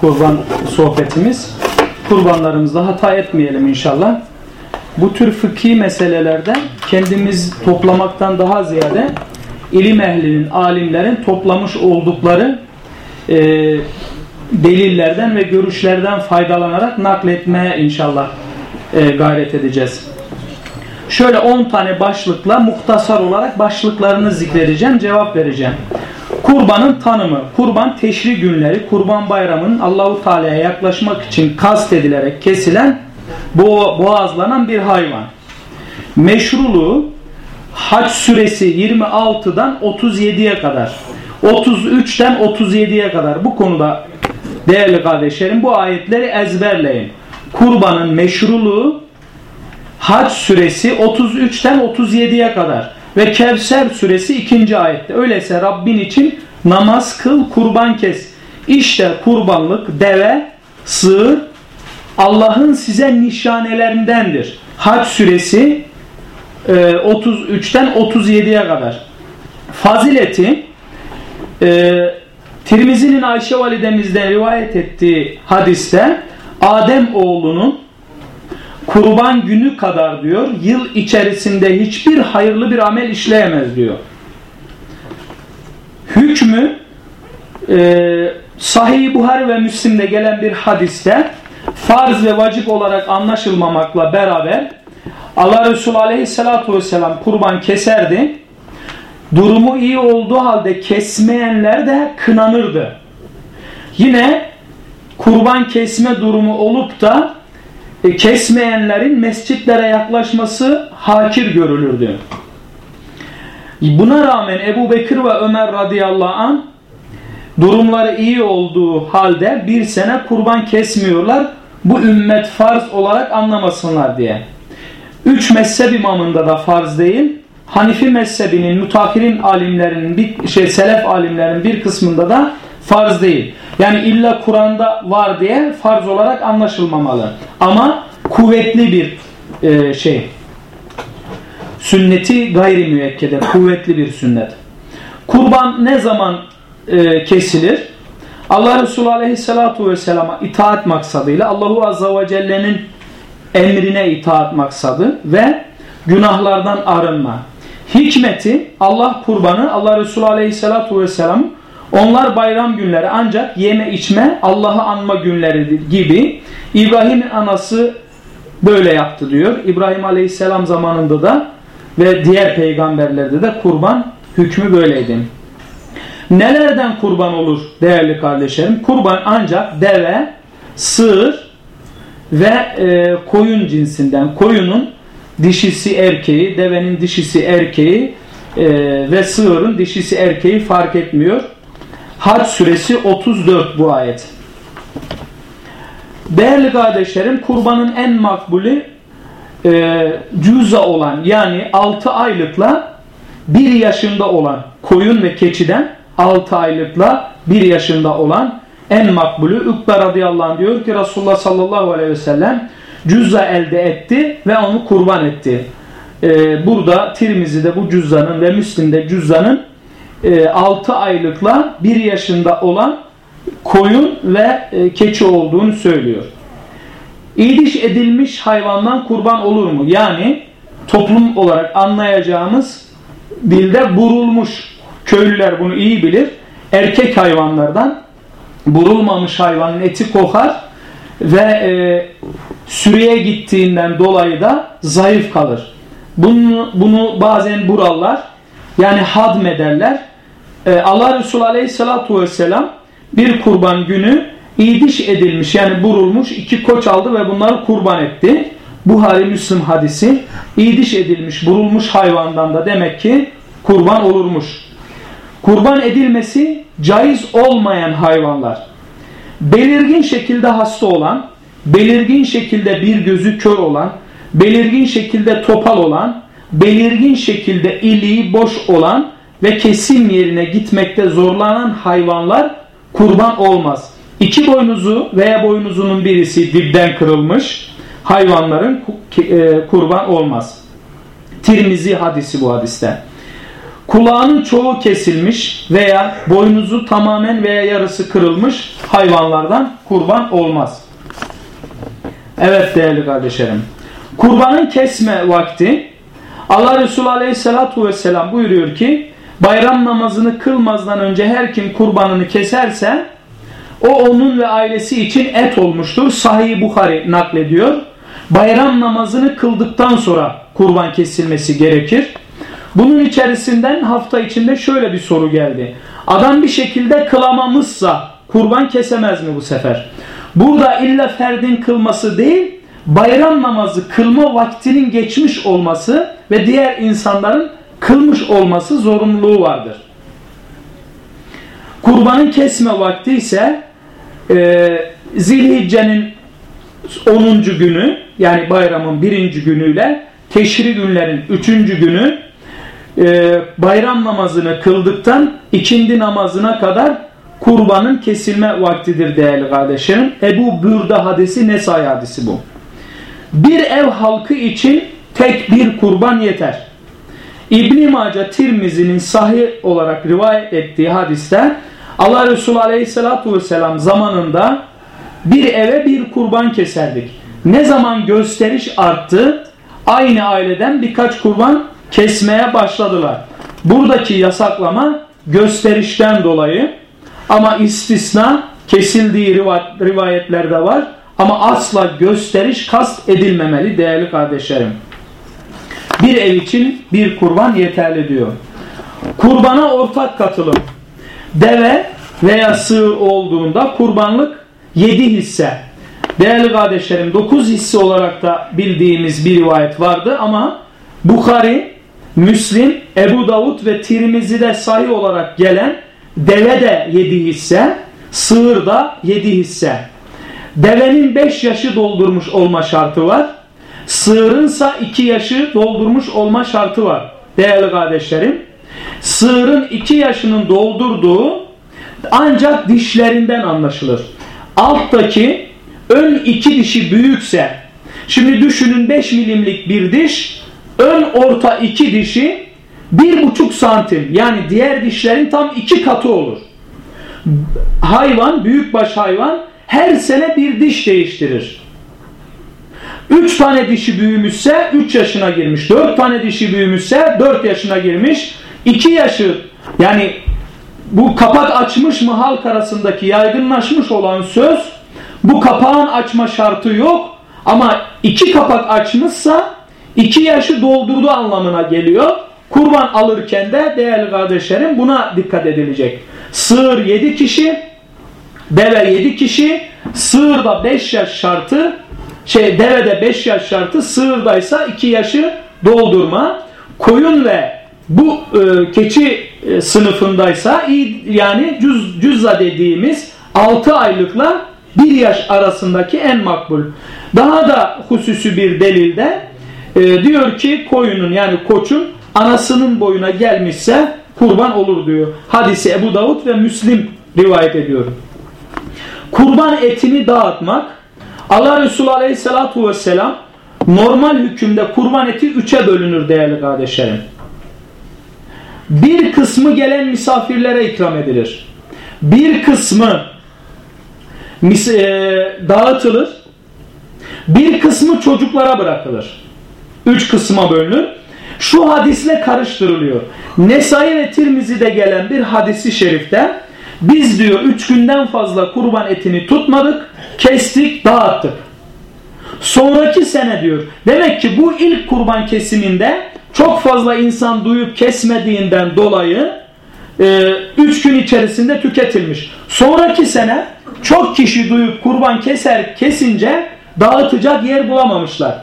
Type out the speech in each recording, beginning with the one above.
kurban sohbetimiz. Kurbanlarımızda hata etmeyelim inşallah. Bu tür fıkhi meselelerde kendimiz toplamaktan daha ziyade ilim ehlinin, alimlerin toplamış oldukları e, delillerden ve görüşlerden faydalanarak nakletmeye inşallah e, gayret edeceğiz. Şöyle 10 tane başlıkla muhtasar olarak başlıklarını zikredeceğim, cevap vereceğim. Kurbanın tanımı, kurban teşri günleri, kurban bayramının Allahu Teala'ya yaklaşmak için kast edilerek kesilen, boğazlanan bir hayvan. Meşruluğu Hac suresi 26'dan 37'ye kadar, 33'ten 37'ye kadar bu konuda değerli kardeşlerim bu ayetleri ezberleyin. Kurbanın meşruluğu Hac suresi 33'ten 37'ye kadar ve Kevser suresi 2. ayette. Öyleyse Rabbin için namaz kıl, kurban kes. İşte kurbanlık, deve, sığır Allah'ın size nişanelerindendir. Hac suresi 33'ten 37'ye kadar. Fazileti e, Tirmizi'nin Ayşe validemizden rivayet ettiği hadiste Adem oğlunun kurban günü kadar diyor yıl içerisinde hiçbir hayırlı bir amel işleyemez diyor. Hükmü e, Sahih Buhari ve Müslim'de gelen bir hadiste farz ve vacip olarak anlaşılmamakla beraber Allah Resulü Aleyhisselatü Vesselam kurban keserdi. Durumu iyi olduğu halde kesmeyenler de kınanırdı. Yine kurban kesme durumu olup da kesmeyenlerin mescitlere yaklaşması hakir görülürdü. Buna rağmen Ebu Bekir ve Ömer radıyallahu an durumları iyi olduğu halde bir sene kurban kesmiyorlar. Bu ümmet farz olarak anlamasınlar diye. Üç mezhep imamında da farz değil. Hanifi mezhebinin, mutahirin alimlerinin, bir şey selef alimlerinin bir kısmında da farz değil. Yani illa Kur'an'da var diye farz olarak anlaşılmamalı. Ama kuvvetli bir e, şey. Sünneti gayri müekkede, kuvvetli bir sünnet. Kurban ne zaman e, kesilir? Allah Resulü Aleyhisselatü Vesselam'a itaat maksadıyla Allahu Azze ve Celle'nin emrine itaat maksadı ve günahlardan arınma. Hikmeti Allah kurbanı Allah Resulü Aleyhisselatü Vesselam onlar bayram günleri ancak yeme içme Allah'ı anma günleridir gibi İbrahim'in anası böyle yaptı diyor. İbrahim Aleyhisselam zamanında da ve diğer peygamberlerde de kurban hükmü böyleydi. Nelerden kurban olur değerli kardeşlerim? Kurban ancak deve, sığır ve e, koyun cinsinden. Koyunun dişisi erkeği, devenin dişisi erkeği e, ve sığırın dişisi erkeği fark etmiyor. Hac suresi 34 bu ayet. Değerli kardeşlerim kurbanın en makbulü e, cüza olan yani 6 aylıkla 1 yaşında olan koyun ve keçiden 6 aylıkla 1 yaşında olan en makbulü Ukbe radıyallahu anh diyor ki Resulullah sallallahu aleyhi ve sellem cüzza elde etti ve onu kurban etti. Ee, burada Tirmizi'de bu cüzzanın ve Müslim'de cüzzanın e, 6 aylıkla 1 yaşında olan koyun ve e, keçi olduğunu söylüyor. İdiş edilmiş hayvandan kurban olur mu? Yani toplum olarak anlayacağımız dilde burulmuş. Köylüler bunu iyi bilir. Erkek hayvanlardan burulmamış hayvanın eti kokar ve e, sürüye gittiğinden dolayı da zayıf kalır. Bunu, bunu bazen burallar yani hadmederler. E, Allah Resulü Aleyhisselatü Vesselam bir kurban günü idiş edilmiş yani burulmuş iki koç aldı ve bunları kurban etti. Buhari Müslim hadisi idiş edilmiş burulmuş hayvandan da demek ki kurban olurmuş. Kurban edilmesi caiz olmayan hayvanlar. Belirgin şekilde hasta olan, belirgin şekilde bir gözü kör olan, belirgin şekilde topal olan, belirgin şekilde iliği boş olan ve kesim yerine gitmekte zorlanan hayvanlar kurban olmaz. İki boynuzu veya boynuzunun birisi dipten kırılmış hayvanların e, kurban olmaz. Tirmizi hadisi bu hadiste. kulağının çoğu kesilmiş veya boynuzu tamamen veya yarısı kırılmış hayvanlardan kurban olmaz. Evet değerli kardeşlerim. Kurbanın kesme vakti Allah Resulü Aleyhisselatü Vesselam buyuruyor ki bayram namazını kılmazdan önce her kim kurbanını keserse o onun ve ailesi için et olmuştur. Sahih Bukhari naklediyor. Bayram namazını kıldıktan sonra kurban kesilmesi gerekir. Bunun içerisinden hafta içinde şöyle bir soru geldi. Adam bir şekilde kılamamışsa kurban kesemez mi bu sefer? Burada illa ferdin kılması değil, bayram namazı kılma vaktinin geçmiş olması ve diğer insanların kılmış olması zorunluluğu vardır. Kurbanın kesme vakti ise e, Zilhicce'nin 10. günü yani bayramın birinci günüyle teşri günlerin üçüncü günü e, bayram namazını kıldıktan ikindi namazına kadar kurbanın kesilme vaktidir değerli kardeşlerim. Ebu Bürda hadisi Nesai hadisi bu. Bir ev halkı için tek bir kurban yeter. İbn-i Mace Tirmizi'nin sahih olarak rivayet ettiği hadiste Allah Resulü Aleyhisselatü Vesselam zamanında bir eve bir kurban keserdik. Ne zaman gösteriş arttı aynı aileden birkaç kurban kesmeye başladılar. Buradaki yasaklama gösterişten dolayı ama istisna kesildiği rivayetlerde var. Ama asla gösteriş kast edilmemeli değerli kardeşlerim. Bir ev için bir kurban yeterli diyor. Kurbana ortak katılım. Deve veya sığır olduğunda kurbanlık 7 hisse. Değerli kardeşlerim 9 hisse olarak da bildiğimiz bir rivayet vardı ama Bukhari, Müslim, Ebu Davud ve Tirmizi'de sahih olarak gelen deve de 7 hisse, sığır da 7 hisse. Devenin 5 yaşı doldurmuş olma şartı var. Sığırınsa 2 yaşı doldurmuş olma şartı var. Değerli kardeşlerim. Sığırın 2 yaşının doldurduğu ancak dişlerinden anlaşılır. Alttaki ön iki dişi büyükse şimdi düşünün 5 milimlik bir diş ön orta iki dişi bir buçuk santim yani diğer dişlerin tam iki katı olur. Hayvan büyükbaş hayvan her sene bir diş değiştirir. 3 tane dişi büyümüşse 3 yaşına girmiş. 4 tane dişi büyümüşse 4 yaşına girmiş. 2 yaşı yani bu kapak açmış mı halk arasındaki yaygınlaşmış olan söz bu kapağın açma şartı yok ama iki kapak açmışsa iki yaşı doldurdu anlamına geliyor. Kurban alırken de değerli kardeşlerim buna dikkat edilecek. Sığır 7 kişi, deve 7 kişi, sığırda 5 yaş şartı, şey devede 5 yaş şartı, sığırdaysa 2 yaşı doldurma. Koyun ve bu e, keçi e, sınıfındaysa yani cüz, cüzza dediğimiz 6 aylıkla 1 yaş arasındaki en makbul. Daha da hususi bir delilde e, diyor ki koyunun yani koçun anasının boyuna gelmişse kurban olur diyor. Hadisi Ebu Davud ve Müslim rivayet ediyor. Kurban etini dağıtmak Allah Resulü Aleyhisselatü Vesselam normal hükümde kurban eti üçe bölünür değerli kardeşlerim. Bir kısmı gelen misafirlere ikram edilir. Bir kısmı e, dağıtılır. Bir kısmı çocuklara bırakılır. Üç kısma bölünür. Şu hadisle karıştırılıyor. Nesai ve Tirmizi'de gelen bir hadisi şerifte biz diyor üç günden fazla kurban etini tutmadık, kestik, dağıttık. Sonraki sene diyor. Demek ki bu ilk kurban kesiminde çok fazla insan duyup kesmediğinden dolayı e, üç gün içerisinde tüketilmiş. Sonraki sene çok kişi duyup kurban keser kesince dağıtacak yer bulamamışlar.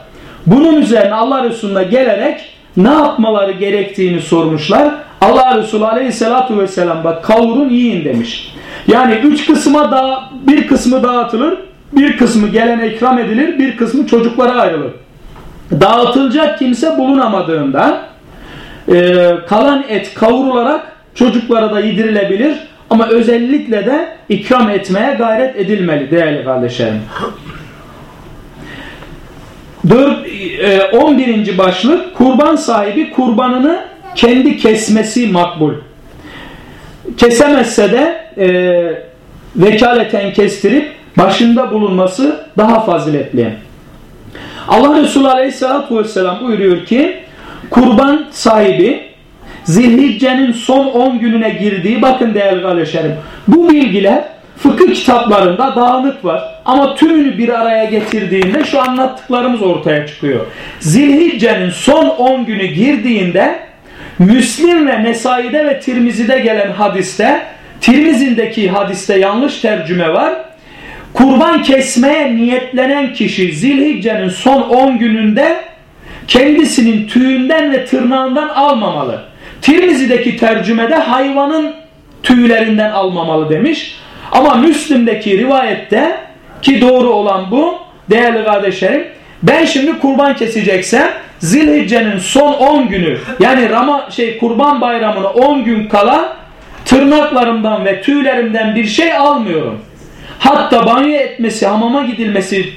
Bunun üzerine Allah Resulü'ne gelerek ne yapmaları gerektiğini sormuşlar. Allah Resulü Aleyhisselatü Vesselam bak kavurun yiyin demiş. Yani üç kısma da bir kısmı dağıtılır, bir kısmı gelene ikram edilir, bir kısmı çocuklara ayrılır. Dağıtılacak kimse bulunamadığında e, kalan et kavrularak çocuklara da yedirilebilir ama özellikle de ikram etmeye gayret edilmeli değerli kardeşlerim. 4, 11. E, başlık kurban sahibi kurbanını kendi kesmesi makbul. Kesemezse de e, vekaleten kestirip başında bulunması daha faziletli. Allah Resulü Aleyhisselatü Vesselam buyuruyor ki kurban sahibi Zilhicce'nin son 10 gününe girdiği bakın değerli kardeşlerim bu bilgiler fıkıh kitaplarında dağınık var. Ama tümünü bir araya getirdiğinde şu anlattıklarımız ortaya çıkıyor. Zilhicce'nin son 10 günü girdiğinde Müslim ve Nesai'de ve Tirmizi'de gelen hadiste Tirmizi'deki hadiste yanlış tercüme var. Kurban kesmeye niyetlenen kişi Zilhicce'nin son 10 gününde kendisinin tüyünden ve tırnağından almamalı. Tirmizi'deki tercümede hayvanın tüylerinden almamalı demiş. Ama Müslim'deki rivayette ki doğru olan bu değerli kardeşlerim ben şimdi kurban keseceksem Zilhicce'nin son 10 günü yani Rama şey kurban bayramına 10 gün kala tırnaklarımdan ve tüylerimden bir şey almıyorum. Hatta banyo etmesi, hamama gidilmesi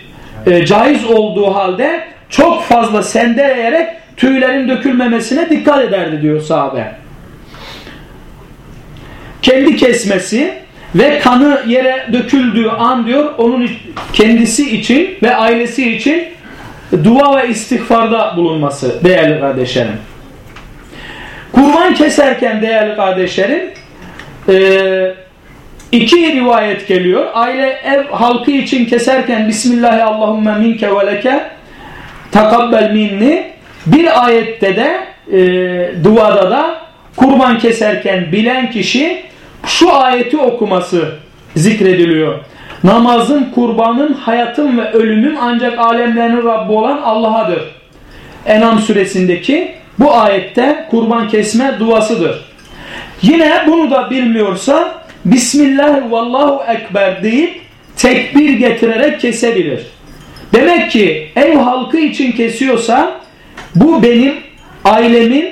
e, caiz olduğu halde çok fazla sendeleyerek tüylerin dökülmemesine dikkat ederdi diyor sahabe. Kendi kesmesi ve kanı yere döküldüğü an diyor onun kendisi için ve ailesi için dua ve istiğfarda bulunması değerli kardeşlerim. Kurban keserken değerli kardeşlerim e, iki rivayet geliyor. Aile ev halkı için keserken Bismillahi Allahümme minke ve leke takabbel minni bir ayette de e, duada da kurban keserken bilen kişi şu ayeti okuması zikrediliyor. Namazın, kurbanın, hayatın ve ölümün ancak alemlerin Rabbi olan Allah'adır. Enam suresindeki bu ayette kurban kesme duasıdır. Yine bunu da bilmiyorsa Bismillah vallahu ekber deyip tekbir getirerek kesebilir. Demek ki ev halkı için kesiyorsa bu benim ailemin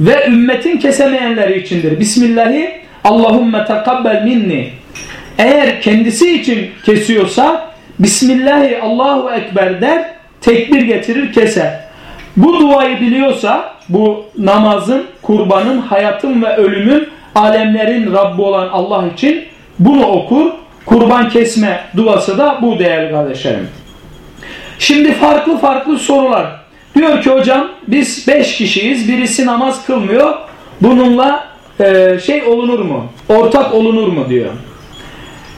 ve ümmetin kesemeyenleri içindir. Bismillahi Allahümme tekabbel minni. Eğer kendisi için kesiyorsa Bismillahi Allahu Ekber der, tekbir getirir keser. Bu duayı biliyorsa bu namazın, kurbanın, hayatın ve ölümün alemlerin Rabbi olan Allah için bunu okur. Kurban kesme duası da bu değerli kardeşlerim. Şimdi farklı farklı sorular. Diyor ki hocam biz beş kişiyiz. Birisi namaz kılmıyor. Bununla e, şey olunur mu? Ortak olunur mu diyor.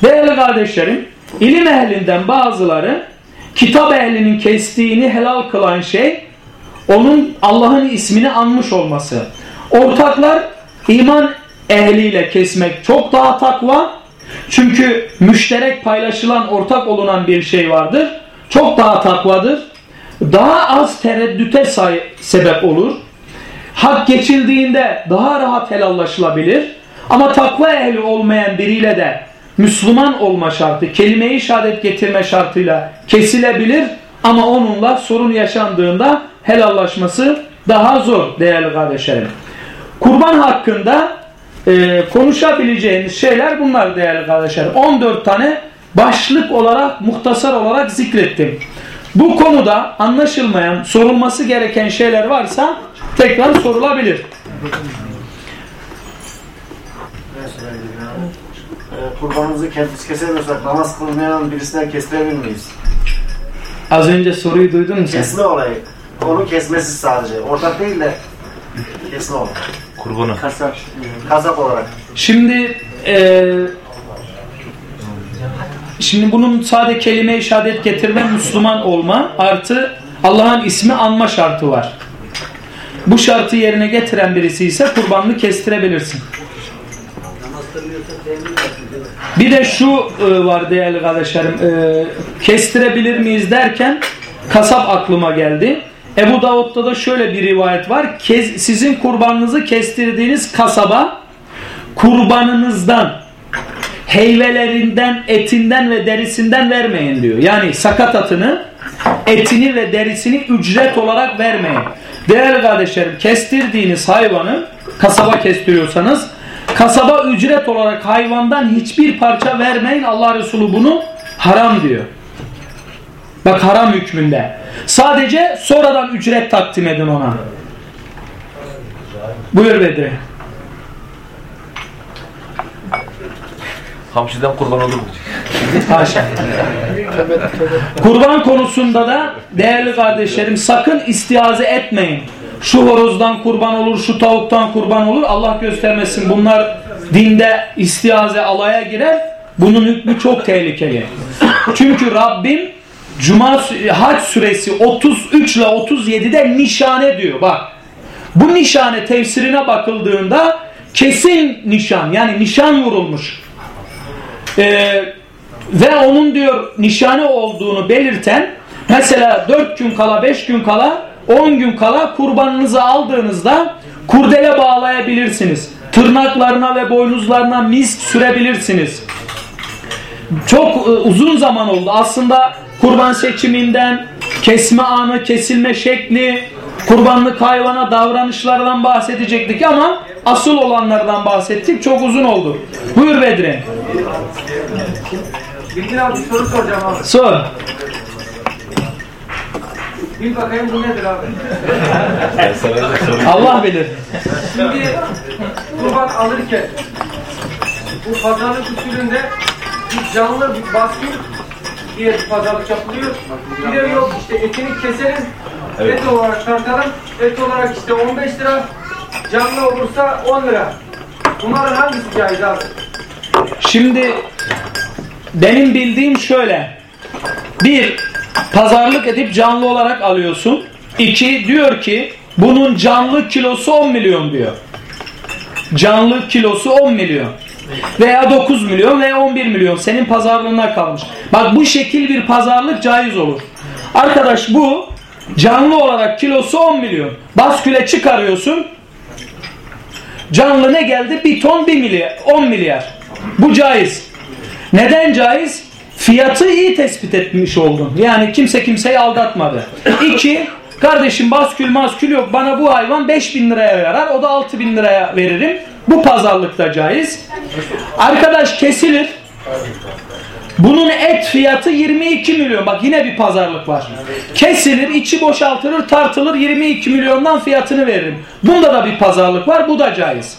Değerli kardeşlerim, ilim ehlinden bazıları kitap ehlinin kestiğini helal kılan şey onun Allah'ın ismini anmış olması. Ortaklar iman ehliyle kesmek çok daha takva. Çünkü müşterek paylaşılan, ortak olunan bir şey vardır. Çok daha takvadır. Daha az tereddüte sebep olur hak geçildiğinde daha rahat helallaşılabilir. Ama takva ehli olmayan biriyle de Müslüman olma şartı, kelime-i şehadet getirme şartıyla kesilebilir. Ama onunla sorun yaşandığında helallaşması daha zor değerli kardeşlerim. Kurban hakkında e, konuşabileceğiniz şeyler bunlar değerli kardeşlerim. 14 tane başlık olarak, muhtasar olarak zikrettim. Bu konuda anlaşılmayan, sorulması gereken şeyler varsa tekrar sorulabilir. Ee, kurbanımızı kendimiz kesemiyorsak namaz kılmayan birisinden kestirebilir miyiz? Az önce soruyu duydun mu sen? Kesme olayı. Onu kesmesi sadece. Ortak değil de kesme olayı. Kurbanı. Kasap. Kasap olarak. Şimdi e, şimdi bunun sade kelime-i şehadet getirme Müslüman olma artı Allah'ın ismi anma şartı var. Bu şartı yerine getiren birisi ise kurbanını kestirebilirsin. Bir de şu e, var değerli kardeşlerim. E, kestirebilir miyiz derken kasap aklıma geldi. Ebu Davud'da da şöyle bir rivayet var. Kez, sizin kurbanınızı kestirdiğiniz kasaba kurbanınızdan heyvelerinden, etinden ve derisinden vermeyin diyor. Yani sakat atını, etini ve derisini ücret olarak vermeyin. Değerli kardeşlerim kestirdiğiniz hayvanı kasaba kestiriyorsanız kasaba ücret olarak hayvandan hiçbir parça vermeyin. Allah Resulü bunu haram diyor. Bak haram hükmünde. Sadece sonradan ücret takdim edin ona. Buyur Bedri. Hamşiden kurban olur mu? Haşa. Kurban konusunda da değerli kardeşlerim sakın istiaze etmeyin. Şu horozdan kurban olur, şu tavuktan kurban olur. Allah göstermesin bunlar dinde istiaze alaya girer. Bunun hükmü çok tehlikeli. Çünkü Rabbim Cuma Hac suresi 33 ile 37'de nişane diyor. Bak. Bu nişane tefsirine bakıldığında kesin nişan yani nişan vurulmuş. Ee, ve onun diyor nişane olduğunu belirten mesela 4 gün kala 5 gün kala 10 gün kala kurbanınızı aldığınızda kurdele bağlayabilirsiniz. Tırnaklarına ve boynuzlarına misk sürebilirsiniz. Çok e, uzun zaman oldu. Aslında kurban seçiminden, kesme anı, kesilme şekli, kurbanlık hayvana davranışlardan bahsedecektik ama asıl olanlardan bahsettik. Çok uzun oldu. Buyur Bedri. Bilgin abi soru soracağım abi. Sor. Bil bakayım bu nedir abi? Allah bilir. Şimdi kurban alırken bu pazarlık usulünde bir canlı bir baskı diye bir pazarlık yapılıyor. Bir de yok işte etini keselim, et olarak tartalım, et olarak işte 15 lira, canlı olursa 10 lira. Bunların hangisi caiz abi? Şimdi benim bildiğim şöyle. Bir, pazarlık edip canlı olarak alıyorsun. İki, diyor ki bunun canlı kilosu 10 milyon diyor. Canlı kilosu 10 milyon. Veya 9 milyon veya 11 milyon. Senin pazarlığına kalmış. Bak bu şekil bir pazarlık caiz olur. Arkadaş bu canlı olarak kilosu 10 milyon. Basküle çıkarıyorsun. Canlı ne geldi? Bir ton 1 milyar, 10 milyar. Bu caiz. Neden caiz? Fiyatı iyi tespit etmiş oldun. Yani kimse kimseyi aldatmadı. İki, kardeşim baskül maskül yok. Bana bu hayvan 5 bin liraya yarar. O da 6 bin liraya veririm. Bu pazarlıkta caiz. Arkadaş kesilir. Bunun et fiyatı 22 milyon. Bak yine bir pazarlık var. Kesilir, içi boşaltılır, tartılır 22 milyondan fiyatını veririm. Bunda da bir pazarlık var. Bu da caiz.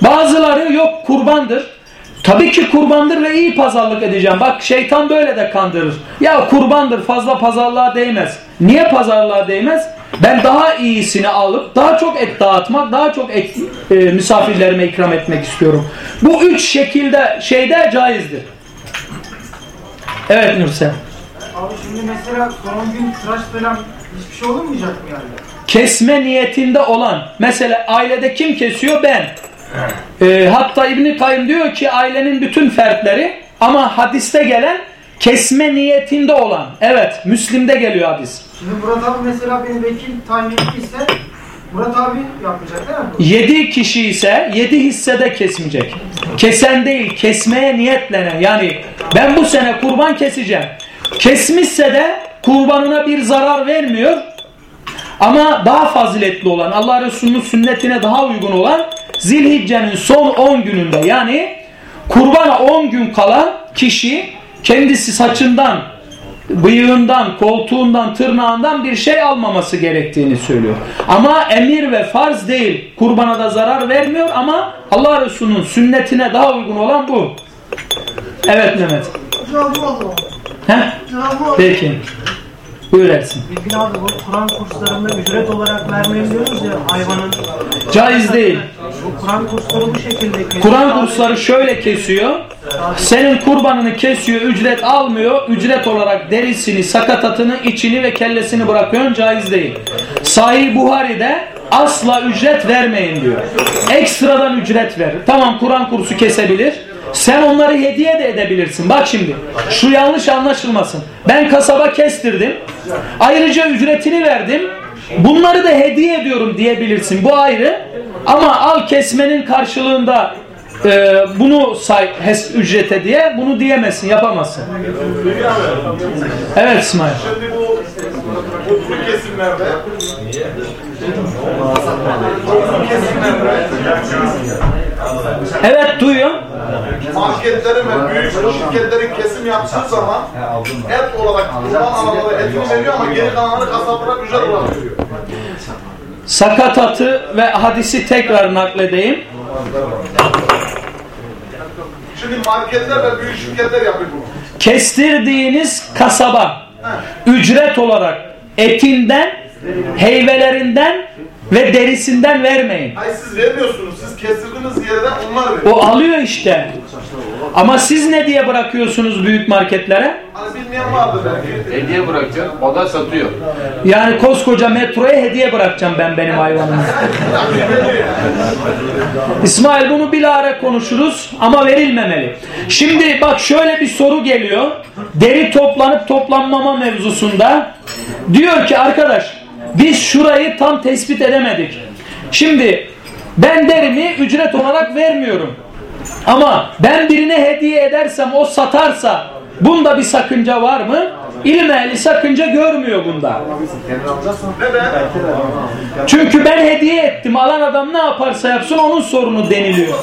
Bazıları yok kurbandır. Tabii ki kurbandır ve iyi pazarlık edeceğim. Bak şeytan böyle de kandırır. Ya kurbandır fazla pazarlığa değmez. Niye pazarlığa değmez? Ben daha iyisini alıp daha çok et dağıtmak, daha çok et, e, misafirlerime ikram etmek istiyorum. Bu üç şekilde şeyde caizdir. Evet Nursel. Abi şimdi mesela son gün tıraş falan hiçbir şey olmayacak mı yani? Kesme niyetinde olan mesela ailede kim kesiyor? Ben. Ee, hatta İbn Kayyım diyor ki ailenin bütün fertleri ama hadiste gelen kesme niyetinde olan. Evet, Müslim'de geliyor hadis. Şimdi Murat abi mesela benim vekil tayin ettiyse Murat abi yapacak değil mi? 7 kişi ise 7 hissede kesmeyecek. Kesen değil, kesmeye niyetlenen. Yani ben bu sene kurban keseceğim. Kesmişse de kurbanına bir zarar vermiyor. Ama daha faziletli olan, Allah Resulü'nün sünnetine daha uygun olan Zilhicce'nin son 10 gününde yani kurbana 10 gün kala kişi kendisi saçından, bıyığından, koltuğundan, tırnağından bir şey almaması gerektiğini söylüyor. Ama emir ve farz değil. Kurbana da zarar vermiyor ama Allah Resulü'nün sünnetine daha uygun olan bu. Evet Mehmet. Heh? Peki. Buyur Ersin. Bilgin abi bu Kur'an kurslarında ücret olarak vermeyi diyoruz ya hayvanın. Caiz değil. Kur'an kursları bu şekilde kesiyor. Kur'an kursları şöyle kesiyor. Senin kurbanını kesiyor, ücret almıyor. Ücret olarak derisini, sakatatını, içini ve kellesini bırakıyorsun. Caiz değil. Sahih Buhari'de asla ücret vermeyin diyor. Ekstradan ücret ver. Tamam Kur'an kursu kesebilir. Sen onları hediye de edebilirsin. Bak şimdi şu yanlış anlaşılmasın. Ben kasaba kestirdim. Ayrıca ücretini verdim. Bunları da hediye ediyorum diyebilirsin. Bu ayrı. Ama al kesmenin karşılığında e, bunu say hes ücrete diye bunu diyemezsin, yapamazsın. Evet İsmail. Şimdi bu bu kesimlerde Evet duyuyor. marketlerin ve büyük şirketlerin kesim yaptığı zaman et olarak kurban alanlara etini veriyor ama geri kalanını kasaplara ücret olarak veriyor. Sakatatı ve hadisi tekrar nakledeyim. Şimdi marketler ve büyük şirketler yapıyor bunu. Kestirdiğiniz kasaba ücret olarak etinden, heyvelerinden ve derisinden vermeyin. Hayır siz vermiyorsunuz. Siz kestirdiğiniz yerden onlar veriyor. O alıyor işte. Ama siz ne diye bırakıyorsunuz büyük marketlere? Hani bilmeyen vardır belki. Hediye bırakıyor, o da satıyor. Yani koskoca metroya hediye bırakacağım ben benim hayvanımı. İsmail bunu bilahare konuşuruz ama verilmemeli. Şimdi bak şöyle bir soru geliyor. Deri toplanıp toplanmama mevzusunda. Diyor ki arkadaş biz şurayı tam tespit edemedik. Şimdi ben derimi ücret olarak vermiyorum. Ama ben birine hediye edersem o satarsa bunda bir sakınca var mı? İlim ehli sakınca görmüyor bunda. Çünkü ben hediye ettim. Alan adam ne yaparsa yapsın onun sorunu deniliyor.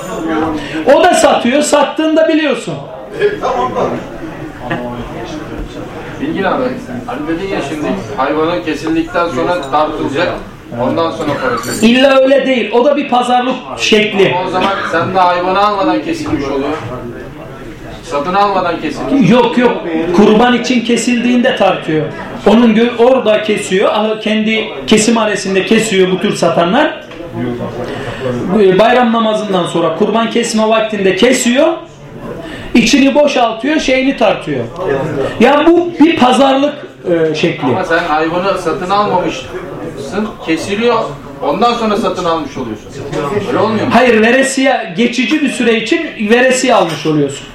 O da satıyor. Sattığında biliyorsun. Bilgin abi, hani dedin ya şimdi hayvanın kesildikten sonra tartılacak, ondan sonra parası. İlla öyle değil. O da bir pazarlık şekli. O zaman sen de hayvanı almadan kesilmiş oluyor. Satın almadan kesilmiş. Yok yok. Kurban için kesildiğinde tartıyor. Onun gö- orada kesiyor. Ah, Kendi kesim aresinde kesiyor bu tür satanlar. Bayram namazından sonra kurban kesme vaktinde kesiyor. İçini boşaltıyor, şeyini tartıyor. Ya bu bir pazarlık e, şekli. Ama sen hayvanı satın almamışsın, kesiliyor, ondan sonra satın almış oluyorsun. Öyle olmuyor mu? Hayır veresiye geçici bir süre için veresiye almış oluyorsun.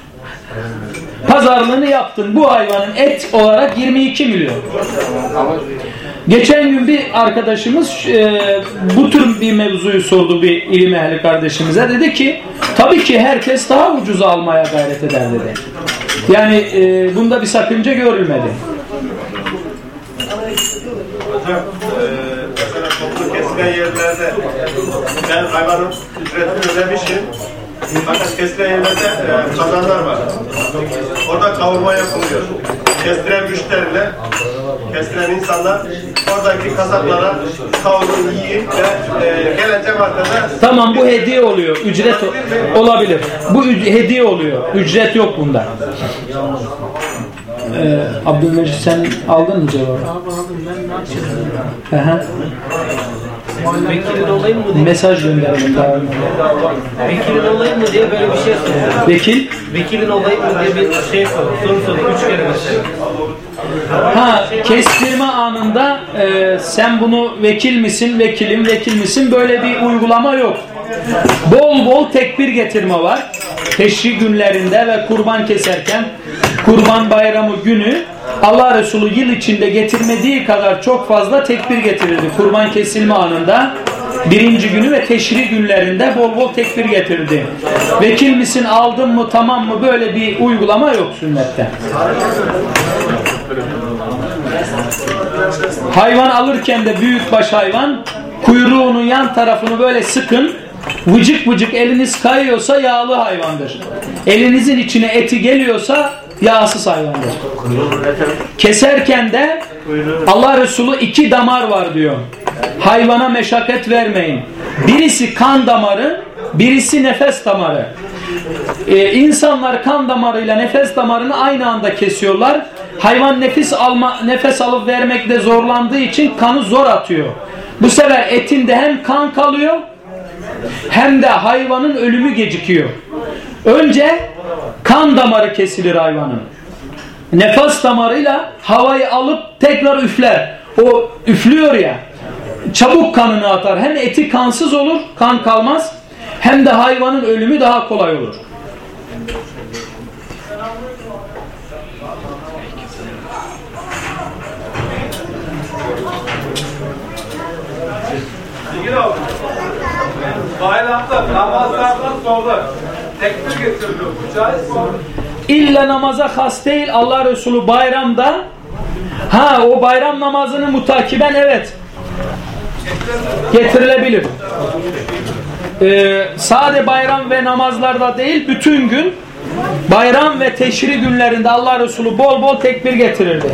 Pazarlığını yaptın. Bu hayvanın et olarak 22 milyon. Ama Geçen gün bir arkadaşımız e, bu tür bir mevzuyu sordu bir ilim ehli kardeşimize. Dedi ki tabii ki herkes daha ucuza almaya gayret eder dedi. Yani e, bunda bir sakınca görülmedi. Hocam, eee, mesela toplu kesilen yerlerde ben hayvanın ücretini ödemişim. Fakat kesilen yerlerde eee, kazanlar var. Orada kavurma yapılıyor. Kestiren müşteriler, kestiren insanlar oradaki kasaplara kavurun yiyip ve eee gelince markada Tamam bu hediye oluyor. Ücret o- olabilir. Bu üc- hediye oluyor. Ücret yok bunda. Ee, Abdülmecid sen aldın mı cevabı? Hı hı. Vekilin olayım mı diye, Mesaj gönderelim daha önce. vekilin olayım mı diye böyle bir şey soruyor. Vekil Vekilin olayım mı diye bir şey soruyor. Soru soruyor. Üç kere mesela. Ha kestirme anında e, sen bunu vekil misin, vekilim, vekil misin böyle bir uygulama yok. Bol bol tekbir getirme var. Teşri günlerinde ve kurban keserken kurban bayramı günü Allah Resulü yıl içinde getirmediği kadar çok fazla tekbir getirirdi. Kurban kesilme anında birinci günü ve teşri günlerinde bol bol tekbir getirdi. Vekil misin aldın mı tamam mı böyle bir uygulama yok sünnette. Hayvan alırken de büyükbaş hayvan kuyruğunun yan tarafını böyle sıkın. Vıcık vıcık eliniz kayıyorsa yağlı hayvandır. Elinizin içine eti geliyorsa yağsız hayvandır. Keserken de Allah Resulü iki damar var diyor. Hayvana meşakkat vermeyin. Birisi kan damarı, birisi nefes damarı. Ee, insanlar kan damarıyla nefes damarını aynı anda kesiyorlar. Hayvan nefes alma nefes alıp vermekte zorlandığı için kanı zor atıyor. Bu sefer etinde hem kan kalıyor hem de hayvanın ölümü gecikiyor. Önce kan damarı kesilir hayvanın. Nefes damarıyla havayı alıp tekrar üfler. O üflüyor ya. Çabuk kanını atar. Hem eti kansız olur, kan kalmaz. Hem de hayvanın ölümü daha kolay olur. Bilgin abi. Bayramda namazlardan sonra tekbir. Bu caiz mi? İlla namaza has değil Allah Resulü bayramda ha o bayram namazını mutakiben evet getirilebilir. Ee, sade bayram ve namazlarda değil bütün gün bayram ve teşri günlerinde Allah Resulü bol bol tekbir getirirdi.